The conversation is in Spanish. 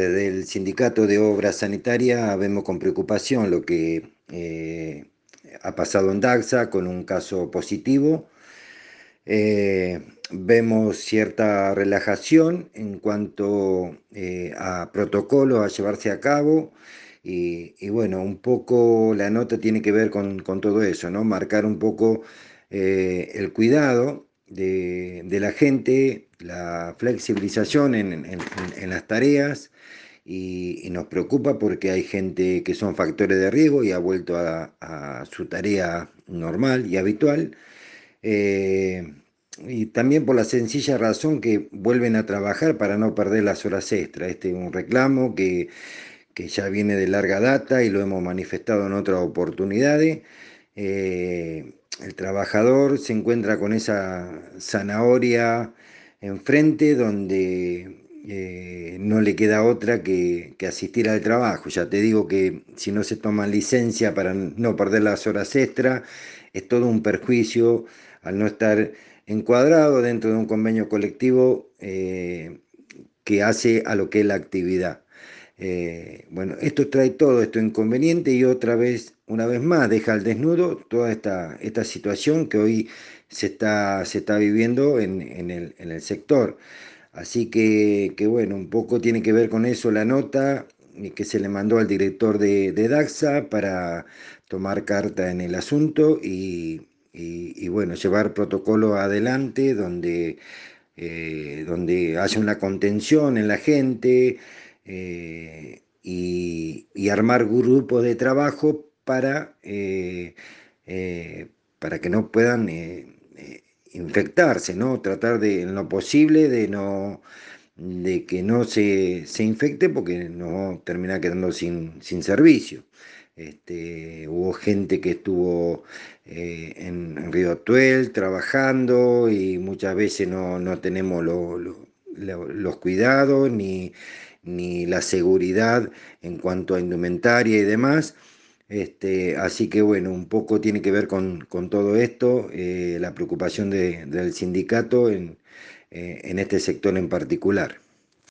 Desde el Sindicato de Obras Sanitarias vemos con preocupación lo que eh, ha pasado en Daxa con un caso positivo. Eh, vemos cierta relajación en cuanto eh, a protocolos a llevarse a cabo y, bueno, un poco la nota tiene que ver con, todo eso, ¿no? Marcar un poco el cuidado de, la gente, la flexibilización en las tareas, y, nos preocupa porque hay gente que son factores de riesgo y ha vuelto a, su tarea normal y habitual. Eh, y también por la sencilla razón que vuelven a trabajar para no perder las horas extras. Este es un reclamo que, ya viene de larga data y lo hemos manifestado en otras oportunidades. Eh, el trabajador se encuentra con esa zanahoria enfrente donde eh, no le queda otra que, asistir al trabajo. Ya te digo que si no se toma licencia para no perder las horas extra, es todo un perjuicio al no estar encuadrado dentro de un convenio colectivo eh, que hace a lo que es la actividad. Eh, bueno, esto trae todo esto inconveniente y otra vez, una vez más, deja al desnudo toda esta, esta situación que hoy se está, se está viviendo en, el, en el sector. Así que, bueno, un poco tiene que ver con eso la nota que se le mandó al director de, DAXA para tomar carta en el asunto y, bueno, llevar protocolo adelante donde, eh, donde haya una contención en la gente eh, y, armar grupos de trabajo para, eh, para que no puedan infectarse, ¿no? Tratar de, en lo posible, de no de que no se, infecte porque no termina quedando sin, servicio. Este, hubo gente que estuvo eh, en, Río Actuel trabajando y muchas veces no, tenemos los cuidados ni, ni la seguridad en cuanto a indumentaria y demás. Este, así que bueno, un poco tiene que ver con, todo esto, eh, la preocupación del sindicato en, eh, en este sector en particular.